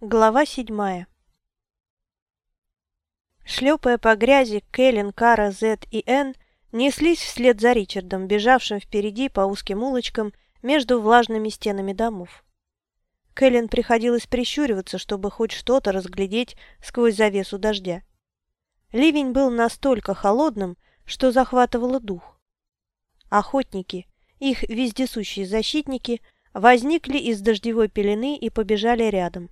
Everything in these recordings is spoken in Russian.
Глава седьмая Шлепая по грязи, Кэлен, Кара, Зет и Энн неслись вслед за Ричардом, бежавшим впереди по узким улочкам между влажными стенами домов. Кэлен приходилось прищуриваться, чтобы хоть что-то разглядеть сквозь завесу дождя. Ливень был настолько холодным, что захватывало дух. Охотники, их вездесущие защитники, возникли из дождевой пелены и побежали рядом.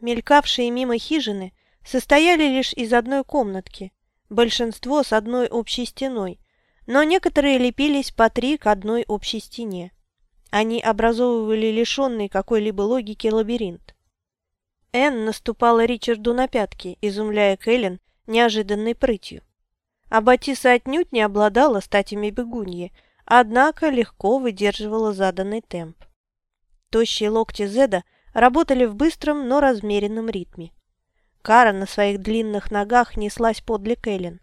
Мелькавшие мимо хижины состояли лишь из одной комнатки, большинство с одной общей стеной, но некоторые лепились по три к одной общей стене. Они образовывали лишенный какой-либо логики лабиринт. Энн наступала Ричарду на пятки, изумляя Кэлен неожиданной прытью. А Батиса отнюдь не обладала статями бегуньи, однако легко выдерживала заданный темп. Тощие локти Зеда – работали в быстром, но размеренном ритме. Кара на своих длинных ногах неслась подле Кэлен.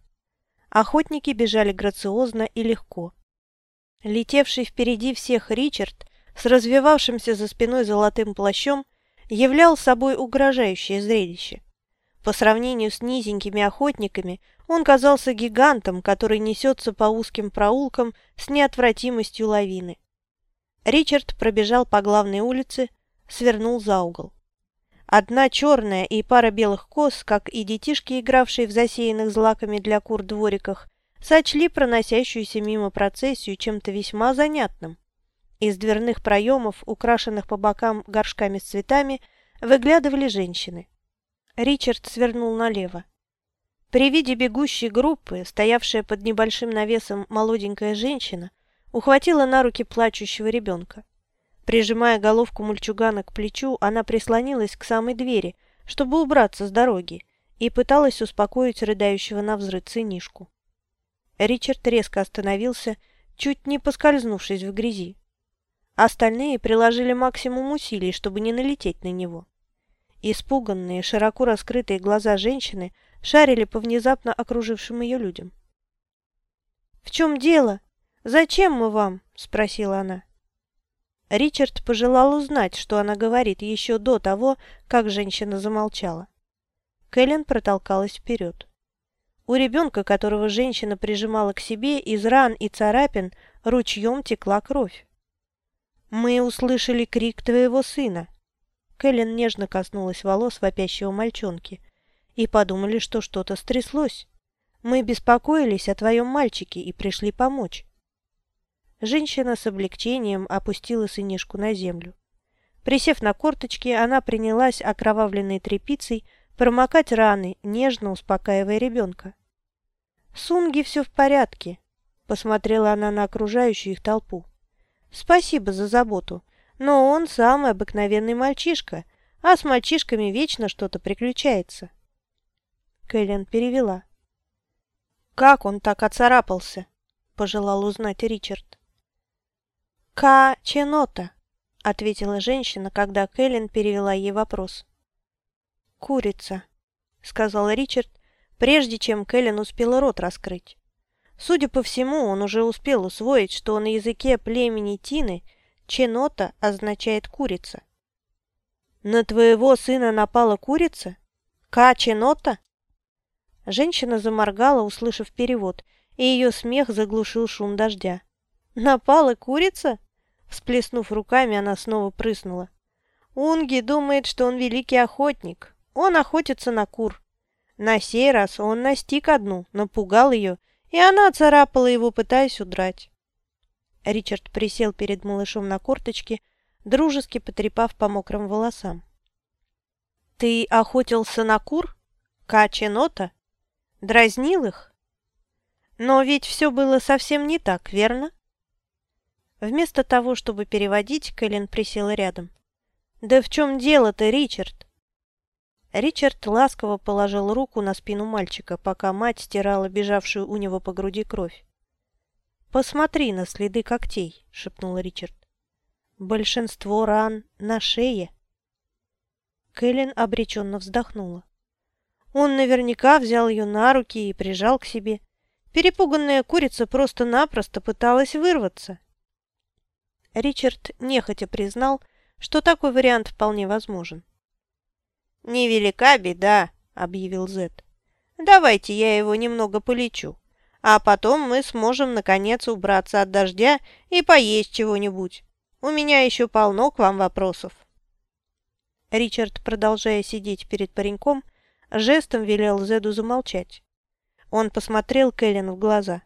Охотники бежали грациозно и легко. Летевший впереди всех Ричард с развивавшимся за спиной золотым плащом являл собой угрожающее зрелище. По сравнению с низенькими охотниками он казался гигантом, который несется по узким проулкам с неотвратимостью лавины. Ричард пробежал по главной улице, свернул за угол. Одна черная и пара белых коз, как и детишки, игравшие в засеянных злаками для кур двориках, сочли проносящуюся мимо процессию чем-то весьма занятным. Из дверных проемов, украшенных по бокам горшками с цветами, выглядывали женщины. Ричард свернул налево. При виде бегущей группы, стоявшая под небольшим навесом молоденькая женщина, ухватила на руки плачущего ребенка. Прижимая головку мульчугана к плечу, она прислонилась к самой двери, чтобы убраться с дороги, и пыталась успокоить рыдающего на взрыв сынишку. Ричард резко остановился, чуть не поскользнувшись в грязи. Остальные приложили максимум усилий, чтобы не налететь на него. Испуганные, широко раскрытые глаза женщины шарили по внезапно окружившим ее людям. «В чем дело? Зачем мы вам?» – спросила она. Ричард пожелал узнать, что она говорит еще до того, как женщина замолчала. Кэлен протолкалась вперед. У ребенка, которого женщина прижимала к себе, из ран и царапин ручьем текла кровь. «Мы услышали крик твоего сына». Кэлен нежно коснулась волос вопящего мальчонки и подумали, что что-то стряслось. «Мы беспокоились о твоем мальчике и пришли помочь». Женщина с облегчением опустила сынишку на землю. Присев на корточки, она принялась окровавленной тряпицей промокать раны, нежно успокаивая ребенка. «Сунги все в порядке», — посмотрела она на окружающую их толпу. «Спасибо за заботу, но он самый обыкновенный мальчишка, а с мальчишками вечно что-то приключается». Кэлен перевела. «Как он так оцарапался?» — пожелал узнать Ричард. «Ка-ченота», — ответила женщина, когда Кэлен перевела ей вопрос. «Курица», — сказал Ричард, прежде чем Кэлен успела рот раскрыть. Судя по всему, он уже успел усвоить, что на языке племени Тины «ченота» означает «курица». «На твоего сына напала курица? Ка-ченота?» Женщина заморгала, услышав перевод, и ее смех заглушил шум дождя. «Напала курица?» Всплеснув руками, она снова прыснула. Унги думает, что он великий охотник. Он охотится на кур. На сей раз он настиг одну, напугал ее, и она царапала его, пытаясь удрать. Ричард присел перед малышом на корточке, дружески потрепав по мокрым волосам. «Ты охотился на кур? Каченота? Дразнил их? Но ведь все было совсем не так, верно?» Вместо того, чтобы переводить, Кэлен присела рядом. «Да в чем дело-то, Ричард?» Ричард ласково положил руку на спину мальчика, пока мать стирала бежавшую у него по груди кровь. «Посмотри на следы когтей», — шепнул Ричард. «Большинство ран на шее». Кэлен обреченно вздохнула. Он наверняка взял ее на руки и прижал к себе. Перепуганная курица просто-напросто пыталась вырваться. Ричард нехотя признал, что такой вариант вполне возможен. «Невелика беда», — объявил Зет. «Давайте я его немного полечу, а потом мы сможем, наконец, убраться от дождя и поесть чего-нибудь. У меня еще полно к вам вопросов». Ричард, продолжая сидеть перед пареньком, жестом велел Зеду замолчать. Он посмотрел Кэлен в глаза.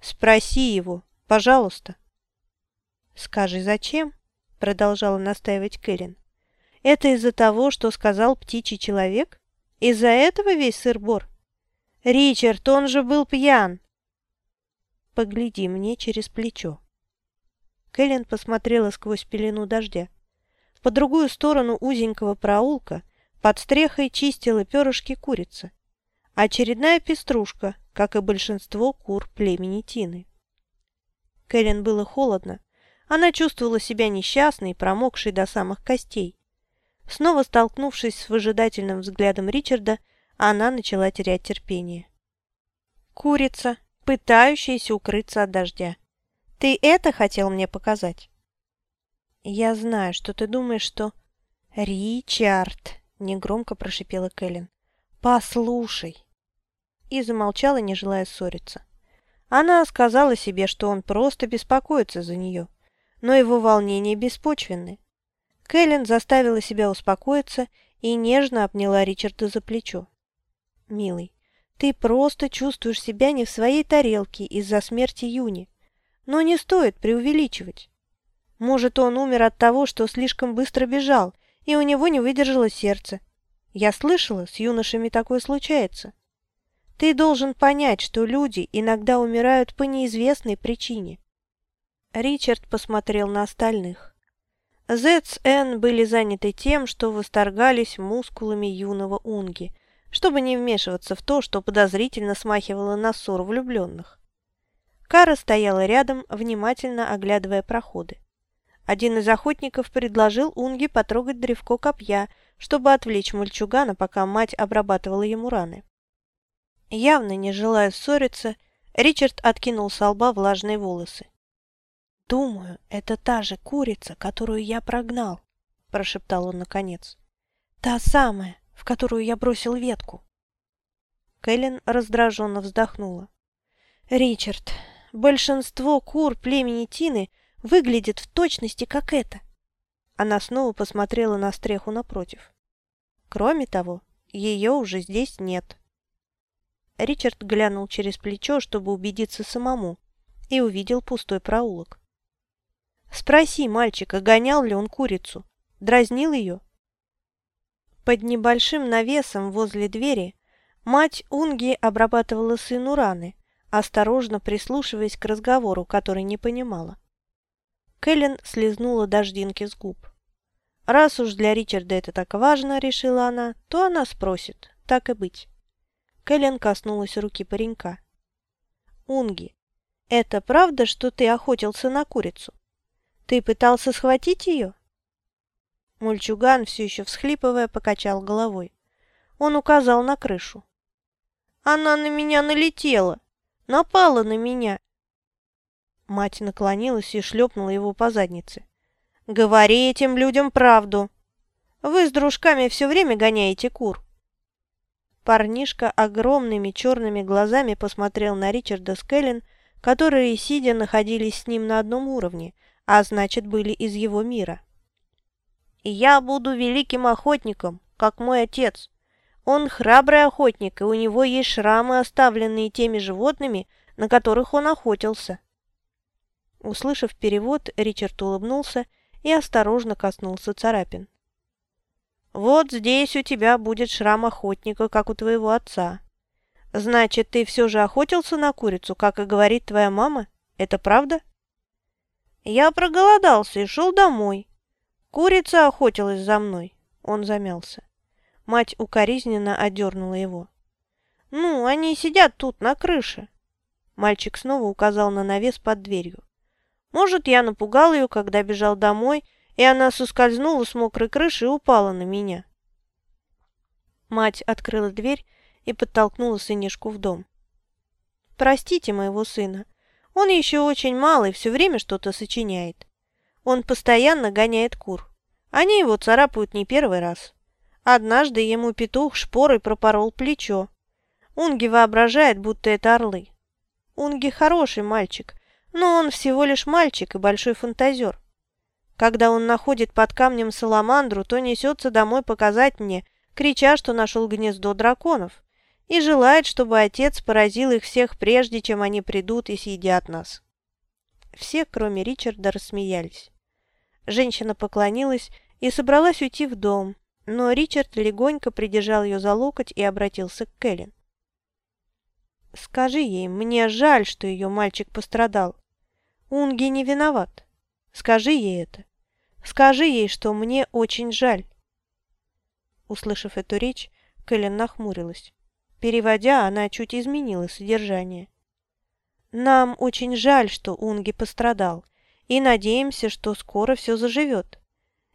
«Спроси его, пожалуйста». «Скажи, зачем?» — продолжала настаивать Кэлен. «Это из-за того, что сказал птичий человек? Из-за этого весь сыр-бор? Ричард, он же был пьян!» «Погляди мне через плечо». Кэлен посмотрела сквозь пелену дождя. По другую сторону узенького проулка под стрехой чистила перышки курица. Очередная пеструшка, как и большинство кур племени Тины. Кэлен было холодно, она чувствовала себя несчастной, промокшей до самых костей. Снова столкнувшись с выжидательным взглядом Ричарда, она начала терять терпение. «Курица, пытающаяся укрыться от дождя. Ты это хотел мне показать?» «Я знаю, что ты думаешь, что...» «Ричард!» — негромко прошипела Кэлен. «Послушай!» И замолчала, не желая ссориться. Она сказала себе, что он просто беспокоится за нее но его волнения беспочвенны. Кэлен заставила себя успокоиться и нежно обняла Ричарда за плечо. «Милый, ты просто чувствуешь себя не в своей тарелке из-за смерти Юни. Но не стоит преувеличивать. Может, он умер от того, что слишком быстро бежал, и у него не выдержало сердце. Я слышала, с юношами такое случается. Ты должен понять, что люди иногда умирают по неизвестной причине. Ричард посмотрел на остальных. Зет Энн были заняты тем, что восторгались мускулами юного Унги, чтобы не вмешиваться в то, что подозрительно смахивало на ссору влюбленных. Кара стояла рядом, внимательно оглядывая проходы. Один из охотников предложил Унге потрогать древко копья, чтобы отвлечь мальчугана, пока мать обрабатывала ему раны. Явно не желая ссориться, Ричард откинул с лба влажные волосы. «Думаю, это та же курица, которую я прогнал», – прошептал он наконец. «Та самая, в которую я бросил ветку». Кэлен раздраженно вздохнула. «Ричард, большинство кур племени Тины выглядит в точности как это». Она снова посмотрела на стреху напротив. «Кроме того, ее уже здесь нет». Ричард глянул через плечо, чтобы убедиться самому, и увидел пустой проулок. Спроси мальчика, гонял ли он курицу. Дразнил ее? Под небольшим навесом возле двери мать Унги обрабатывала сыну раны, осторожно прислушиваясь к разговору, который не понимала. Кэлен слезнула дождинки с губ. Раз уж для Ричарда это так важно, решила она, то она спросит, так и быть. Кэлен коснулась руки паренька. «Унги, это правда, что ты охотился на курицу?» Ты пытался схватить ее?» Мульчуган, все еще всхлипывая, покачал головой. Он указал на крышу. «Она на меня налетела! Напала на меня!» Мать наклонилась и шлепнула его по заднице. «Говори этим людям правду! Вы с дружками все время гоняете кур!» Парнишка огромными черными глазами посмотрел на Ричарда Скеллен, которые, сидя, находились с ним на одном уровне – а значит, были из его мира. «Я буду великим охотником, как мой отец. Он храбрый охотник, и у него есть шрамы, оставленные теми животными, на которых он охотился». Услышав перевод, Ричард улыбнулся и осторожно коснулся царапин. «Вот здесь у тебя будет шрам охотника, как у твоего отца. Значит, ты все же охотился на курицу, как и говорит твоя мама? Это правда?» Я проголодался и шел домой. Курица охотилась за мной. Он замялся. Мать укоризненно одернула его. «Ну, они сидят тут, на крыше». Мальчик снова указал на навес под дверью. «Может, я напугал ее, когда бежал домой, и она соскользнула с мокрой крыши и упала на меня». Мать открыла дверь и подтолкнула сынишку в дом. «Простите моего сына. Он еще очень малый, все время что-то сочиняет. Он постоянно гоняет кур. Они его царапают не первый раз. Однажды ему петух шпорой пропорол плечо. Унги воображает, будто это орлы. Унги хороший мальчик, но он всего лишь мальчик и большой фантазер. Когда он находит под камнем саламандру, то несется домой показать мне, крича, что нашел гнездо драконов, и желает, чтобы отец поразил их всех прежде, чем они придут и съедят нас. Все, кроме Ричарда, рассмеялись. Женщина поклонилась и собралась уйти в дом, но Ричард легонько придержал ее за локоть и обратился к Кэлен. «Скажи ей, мне жаль, что ее мальчик пострадал. Унги не виноват. Скажи ей это. Скажи ей, что мне очень жаль». Услышав эту речь, Кэлен нахмурилась. Переводя, она чуть изменила содержание. «Нам очень жаль, что Унги пострадал, и надеемся, что скоро все заживет.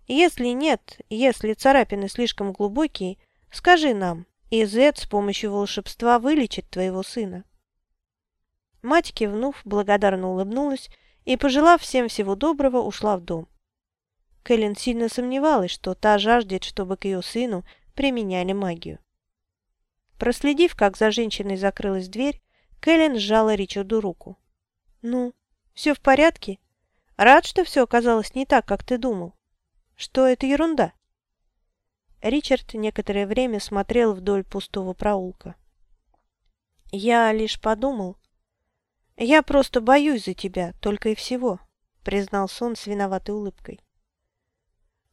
Если нет, если царапины слишком глубокие, скажи нам, и Зет с помощью волшебства вылечит твоего сына». Мать, кивнув, благодарно улыбнулась и, пожелав всем всего доброго, ушла в дом. Кэлен сильно сомневалась, что та жаждет, чтобы к ее сыну применяли магию. Проследив, как за женщиной закрылась дверь, Кэлен сжала Ричарду руку. «Ну, все в порядке? Рад, что все оказалось не так, как ты думал. Что это ерунда?» Ричард некоторое время смотрел вдоль пустого проулка. «Я лишь подумал. Я просто боюсь за тебя, только и всего», — признался он с виноватой улыбкой.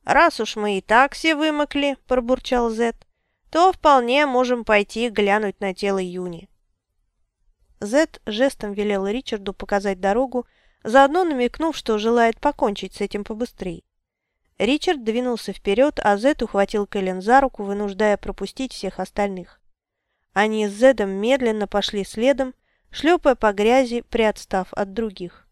«Раз уж мы и так все вымокли», — пробурчал Зет, «то вполне можем пойти глянуть на тело Юни». Зет жестом велел Ричарду показать дорогу, заодно намекнув, что желает покончить с этим побыстрее. Ричард двинулся вперед, а Зет ухватил Кэлен за руку, вынуждая пропустить всех остальных. Они с Зедом медленно пошли следом, шлепая по грязи, приотстав от других.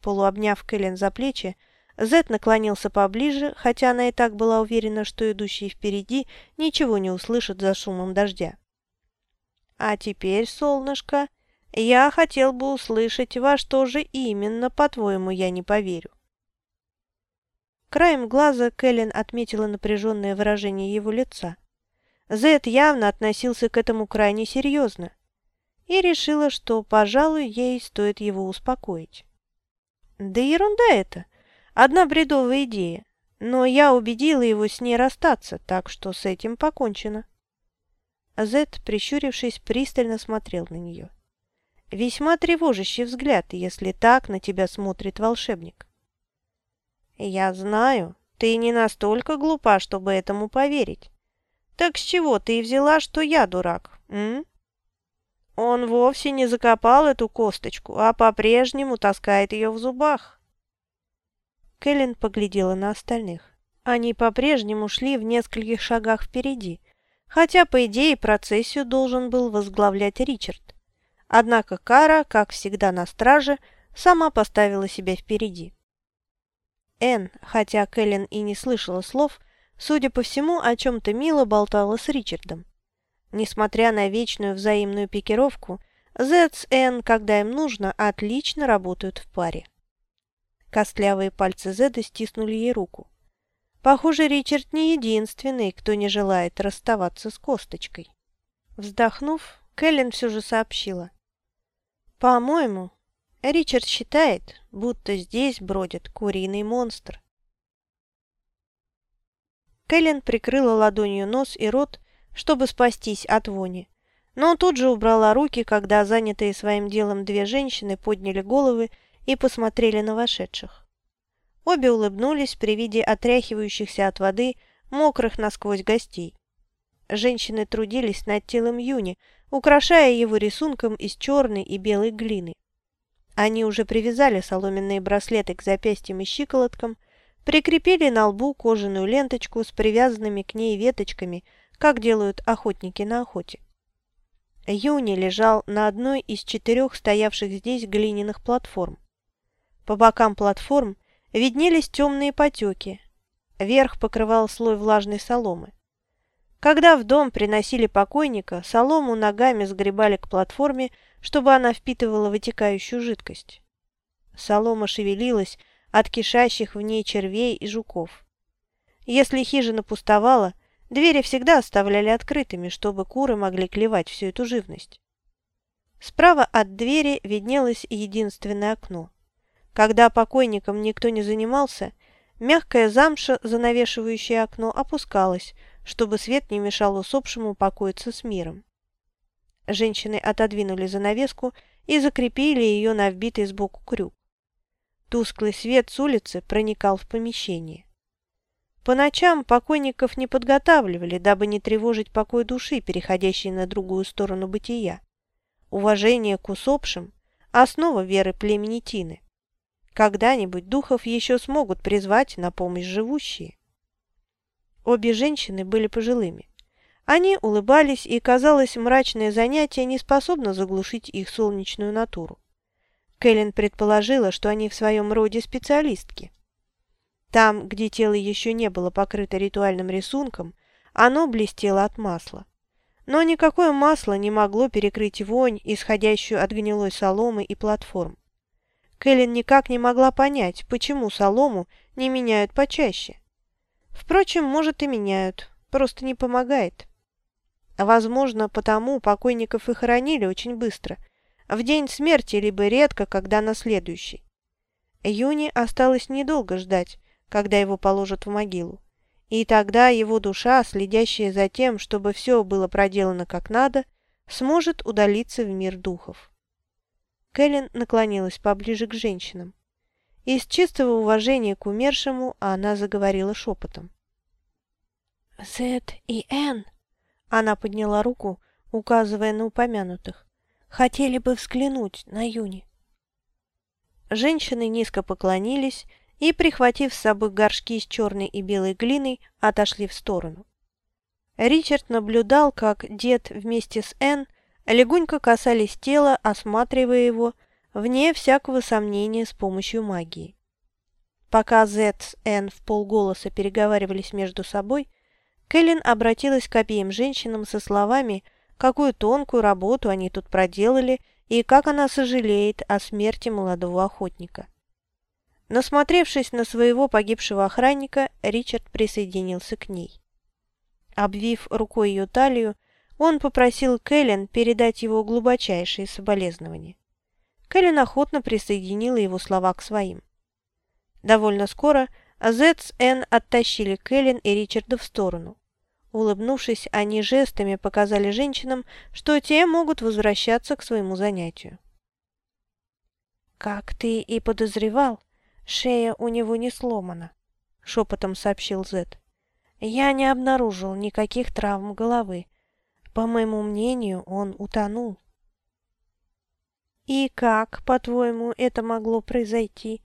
Полуобняв Кэлен за плечи, Зет наклонился поближе, хотя она и так была уверена, что идущие впереди ничего не услышат за шумом дождя. «А теперь, солнышко, я хотел бы услышать, во что же именно, по-твоему, я не поверю». Краем глаза Кэлен отметила напряженное выражение его лица. Зет явно относился к этому крайне серьезно и решила, что, пожалуй, ей стоит его успокоить. «Да ерунда это! Одна бредовая идея, но я убедила его с ней расстаться, так что с этим покончено». Зет, прищурившись, пристально смотрел на нее. Весьма тревожащий взгляд, если так на тебя смотрит волшебник. «Я знаю, ты не настолько глупа, чтобы этому поверить. Так с чего ты взяла, что я дурак, м?» Он вовсе не закопал эту косточку, а по-прежнему таскает ее в зубах. Кэлен поглядела на остальных. Они по-прежнему шли в нескольких шагах впереди, хотя, по идее, процессию должен был возглавлять Ричард. Однако Кара, как всегда на страже, сама поставила себя впереди. Энн, хотя Кэлен и не слышала слов, судя по всему, о чем-то мило болтала с Ричардом. Несмотря на вечную взаимную пикировку, Зет с Энн, когда им нужно, отлично работают в паре. Костлявые пальцы Зеда стиснули ей руку. Похоже, Ричард не единственный, кто не желает расставаться с косточкой. Вздохнув, Кэлен все же сообщила. «По-моему, Ричард считает, будто здесь бродит куриный монстр. Кэлен прикрыла ладонью нос и рот, чтобы спастись от вони, но тут же убрала руки, когда занятые своим делом две женщины подняли головы и посмотрели на вошедших. Обе улыбнулись при виде отряхивающихся от воды мокрых насквозь гостей. Женщины трудились над телом Юни, украшая его рисунком из черной и белой глины. Они уже привязали соломенные браслеты к запястьям и щиколоткам, прикрепили на лбу кожаную ленточку с привязанными к ней веточками, как делают охотники на охоте. Юни лежал на одной из четырех стоявших здесь глиняных платформ. По бокам платформ виднелись темные потеки, верх покрывал слой влажной соломы. Когда в дом приносили покойника, солому ногами сгребали к платформе, чтобы она впитывала вытекающую жидкость. Солома шевелилась от кишащих в ней червей и жуков. Если хижина пустовала, Двери всегда оставляли открытыми, чтобы куры могли клевать всю эту живность. Справа от двери виднелось единственное окно. Когда покойником никто не занимался, мягкая замша, занавешивающая окно, опускалась, чтобы свет не мешал усопшему покоиться с миром. Женщины отодвинули занавеску и закрепили ее на вбитый сбоку крюк. Тусклый свет с улицы проникал в помещение. По ночам покойников не подготавливали, дабы не тревожить покой души, переходящей на другую сторону бытия. Уважение к усопшим – основа веры племени Тины. Когда-нибудь духов еще смогут призвать на помощь живущие. Обе женщины были пожилыми. Они улыбались, и, казалось, мрачное занятие не способно заглушить их солнечную натуру. Кэлен предположила, что они в своем роде специалистки. Там, где тело еще не было покрыто ритуальным рисунком, оно блестело от масла. Но никакое масло не могло перекрыть вонь, исходящую от гнилой соломы и платформ. Кэлен никак не могла понять, почему солому не меняют почаще. Впрочем, может и меняют, просто не помогает. Возможно, потому покойников и хоронили очень быстро, в день смерти, либо редко, когда на следующий. Юни осталось недолго ждать, когда его положат в могилу. И тогда его душа, следящая за тем, чтобы все было проделано как надо, сможет удалиться в мир духов. Кэлен наклонилась поближе к женщинам. Из чистого уважения к умершему она заговорила шепотом. «Зет и Н», — она подняла руку, указывая на упомянутых, — «хотели бы взглянуть на Юни». Женщины низко поклонились и, прихватив с собой горшки с черной и белой глиной, отошли в сторону. Ричард наблюдал, как дед вместе с Энн легонько касались тела, осматривая его, вне всякого сомнения с помощью магии. Пока Зет с Энн в полголоса переговаривались между собой, Кэлен обратилась к обеим женщинам со словами, какую тонкую работу они тут проделали и как она сожалеет о смерти молодого охотника. Насмотревшись на своего погибшего охранника, Ричард присоединился к ней. Обвив рукой ее талию, он попросил Кэлен передать его глубочайшие соболезнования. Кэлен охотно присоединила его слова к своим. Довольно скоро Зет с Энн оттащили Кэлен и Ричарда в сторону. Улыбнувшись, они жестами показали женщинам, что те могут возвращаться к своему занятию. «Как ты и подозревал, Шея у него не сломана, шепотом сообщил Зет. Я не обнаружил никаких травм головы. По моему мнению, он утонул. «И как, по-твоему, это могло произойти?»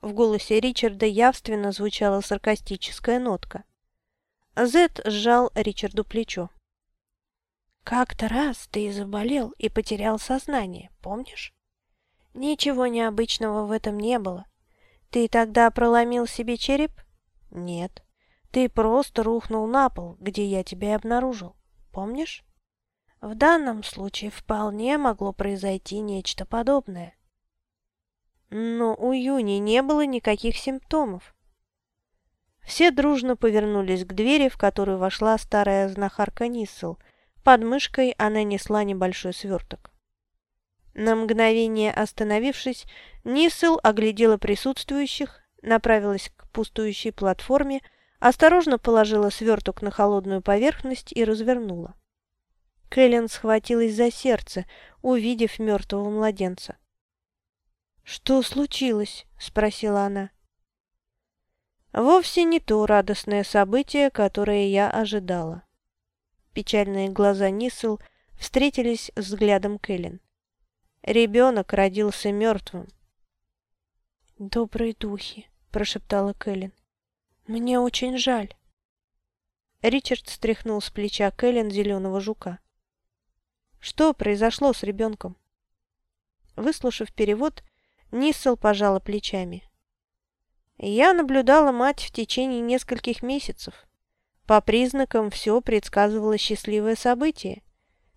В голосе Ричарда явственно звучала саркастическая нотка. Зет сжал Ричарду плечо. «Как-то раз ты заболел и потерял сознание, помнишь? Ничего необычного в этом не было. Ты тогда проломил себе череп? Нет. Ты просто рухнул на пол, где я тебя обнаружил. Помнишь? В данном случае вполне могло произойти нечто подобное. Но у Юни не было никаких симптомов. Все дружно повернулись к двери, в которую вошла старая знахарка Ниссел. Под мышкой она несла небольшой сверток. На мгновение остановившись, Нисел оглядела присутствующих, направилась к пустующей платформе, осторожно положила сверток на холодную поверхность и развернула. Кэлен схватилась за сердце, увидев мертвого младенца. «Что случилось?» – спросила она. «Вовсе не то радостное событие, которое я ожидала». Печальные глаза Нисел встретились с взглядом Кэлен. Ребенок родился мертвым. «Добрые духи», – прошептала Кэлен. «Мне очень жаль». Ричард стряхнул с плеча Кэлен зеленого жука. «Что произошло с ребенком?» Выслушав перевод, Ниссел пожала плечами. «Я наблюдала мать в течение нескольких месяцев. По признакам все предсказывало счастливое событие.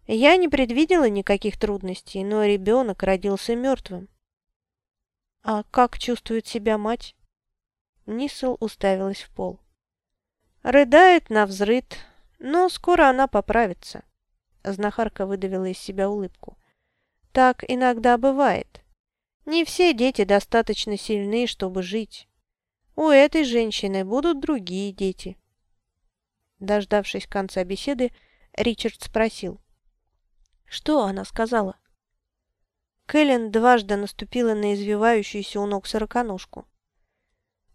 Я не предвидела никаких трудностей, но ребенок родился мертвым. «А как чувствует себя мать?» Нисел уставилась в пол. Рыдает на взрыд, но скоро она поправится. Знахарка выдавила из себя улыбку. Так иногда бывает. Не все дети достаточно сильны, чтобы жить. У этой женщины будут другие дети. Дождавшись конца беседы, Ричард спросил. Что она сказала? Кэлен дважды наступила на извивающуюся у ног сороконожку.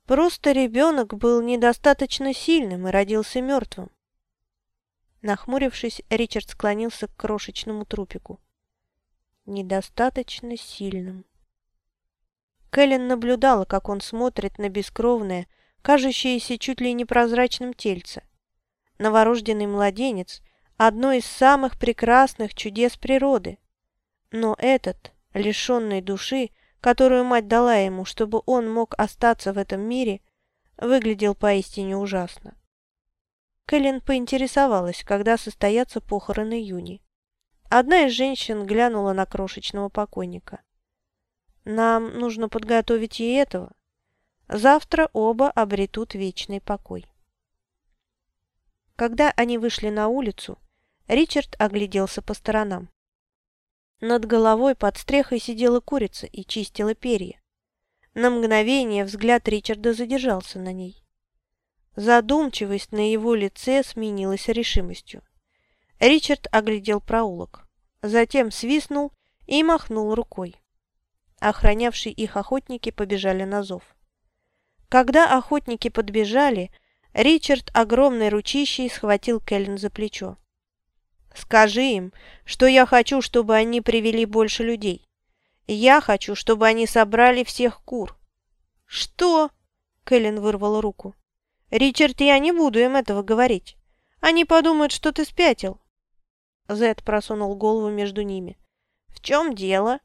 Просто ребенок был недостаточно сильным и родился мертвым. Нахмурившись, Ричард склонился к крошечному трупику. Недостаточно сильным. Кэлен наблюдала, как он смотрит на бескровное, кажущееся чуть ли непрозрачным тельце. Новорожденный младенец – одно из самых прекрасных чудес природы. Но этот, лишенный души, которую мать дала ему, чтобы он мог остаться в этом мире, выглядел поистине ужасно. Кэлен поинтересовалась, когда состоятся похороны Юни. Одна из женщин глянула на крошечного покойника. «Нам нужно подготовить и этого. Завтра оба обретут вечный покой». Когда они вышли на улицу, Ричард огляделся по сторонам. Над головой под стрехой сидела курица и чистила перья. На мгновение взгляд Ричарда задержался на ней. Задумчивость на его лице сменилась решимостью. Ричард оглядел проулок, затем свистнул и махнул рукой. Охранявшие их охотники побежали на зов. Когда охотники подбежали, Ричард огромной ручищей схватил Кэлен за плечо. Скажи им, что я хочу, чтобы они привели больше людей. Я хочу, чтобы они собрали всех кур. Что? Кэлен вырвала руку. Ричард, я не буду им этого говорить. Они подумают, что ты спятил. Зед просунул голову между ними. В чем дело?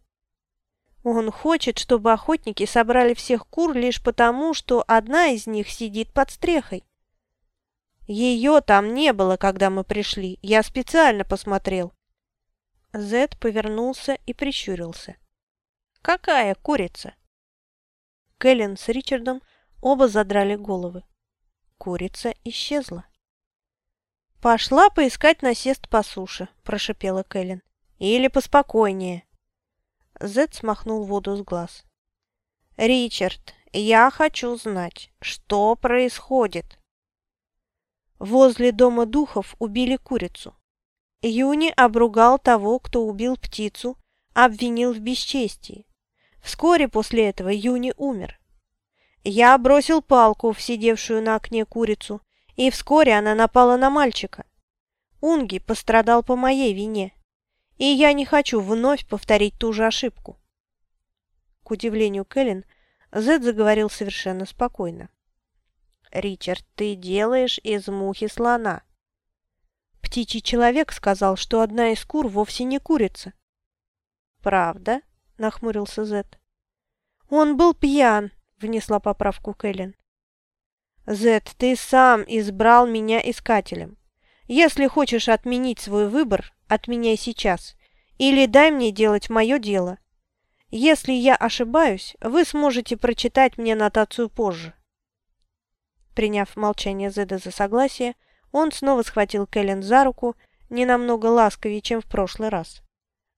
Он хочет, чтобы охотники собрали всех кур лишь потому, что одна из них сидит под стрехой. Ее там не было, когда мы пришли. Я специально посмотрел. Зед повернулся и прищурился. Какая курица? Кэлен с Ричардом оба задрали головы. Курица исчезла. «Пошла поискать насест по суше», – прошипела Кэлен. «Или поспокойнее». Зед смахнул воду с глаз. «Ричард, я хочу знать, что происходит?» Возле дома духов убили курицу. Юни обругал того, кто убил птицу, обвинил в бесчестии. Вскоре после этого Юни умер. Я бросил палку в сидевшую на окне курицу, и вскоре она напала на мальчика. Унги пострадал по моей вине, и я не хочу вновь повторить ту же ошибку. К удивлению Кэлен, Зед заговорил совершенно спокойно. Ричард, ты делаешь из мухи слона. Птичий человек сказал, что одна из кур вовсе не курица. Правда? Нахмурился Зет. Он был пьян, внесла поправку Кэлен. Зет, ты сам избрал меня искателем. Если хочешь отменить свой выбор, отменяй сейчас. Или дай мне делать мое дело. Если я ошибаюсь, вы сможете прочитать мне нотацию позже. Приняв молчание Зеда за согласие, он снова схватил Кэлен за руку, не намного ласковее, чем в прошлый раз.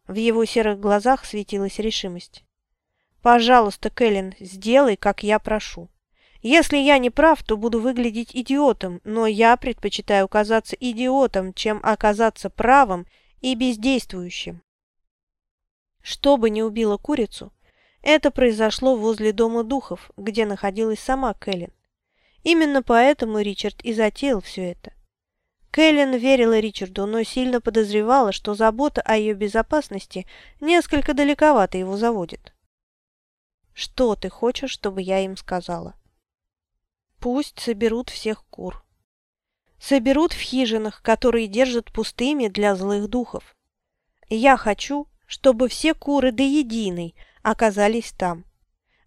В его серых глазах светилась решимость. «Пожалуйста, Кэлен, сделай, как я прошу. Если я не прав, то буду выглядеть идиотом, но я предпочитаю казаться идиотом, чем оказаться правым и бездействующим». Что бы ни убило курицу, это произошло возле дома духов, где находилась сама Кэлен. Именно поэтому Ричард и затеял все это. Кэлен верила Ричарду, но сильно подозревала, что забота о ее безопасности несколько далековато его заводит. «Что ты хочешь, чтобы я им сказала?» «Пусть соберут всех кур. Соберут в хижинах, которые держат пустыми для злых духов. Я хочу, чтобы все куры до единой оказались там.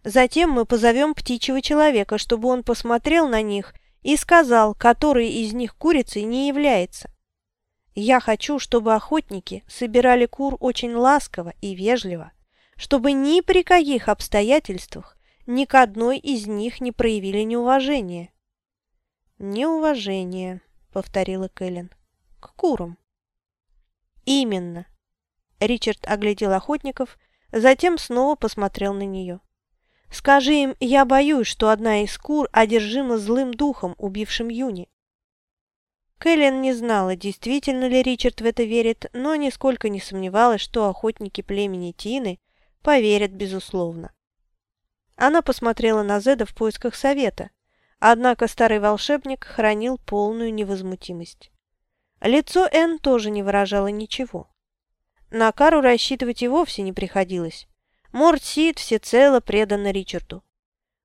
Затем мы позовем птичьего человека, чтобы он посмотрел на них и сказал, который из них курицей не является. Я хочу, чтобы охотники собирали кур очень ласково и вежливо, чтобы ни при каких обстоятельствах ни к одной из них не проявили неуважения. «Неуважение», — повторила Кэлен. «К курам». «Именно». Ричард оглядел охотников, затем снова посмотрел на нее. «Скажи им, я боюсь, что одна из кур одержима злым духом, убившим Юни». Кэлен не знала, действительно ли Ричард в это верит, но нисколько не сомневалась, что охотники племени Тины поверят безусловно. Она посмотрела на Зеда в поисках совета, однако старый волшебник хранил полную невозмутимость. Лицо Энн тоже не выражало ничего. На Кару рассчитывать и вовсе не приходилось. Морд Сид всецело предана Ричарду.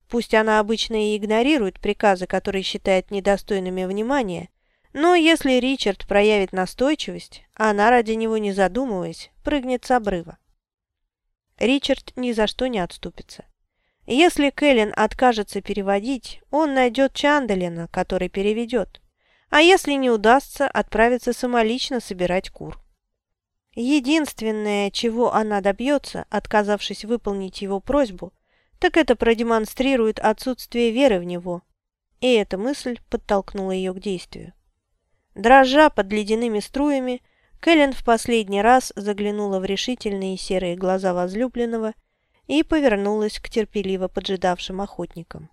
Пусть она обычно и игнорирует приказы, которые считает недостойными внимания, но если Ричард проявит настойчивость, она ради него не задумываясь, прыгнет с обрыва. Ричард ни за что не отступится. Если Кэлен откажется переводить, он найдет Чандалина, который переведет. А если не удастся, отправится самолично собирать кур. Единственное, чего она добьется, отказавшись выполнить его просьбу, так это продемонстрирует отсутствие веры в него. И эта мысль подтолкнула ее к действию. Дрожа под ледяными струями, Кэлен в последний раз заглянула в решительные серые глаза возлюбленного и повернулась к терпеливо поджидавшим охотникам.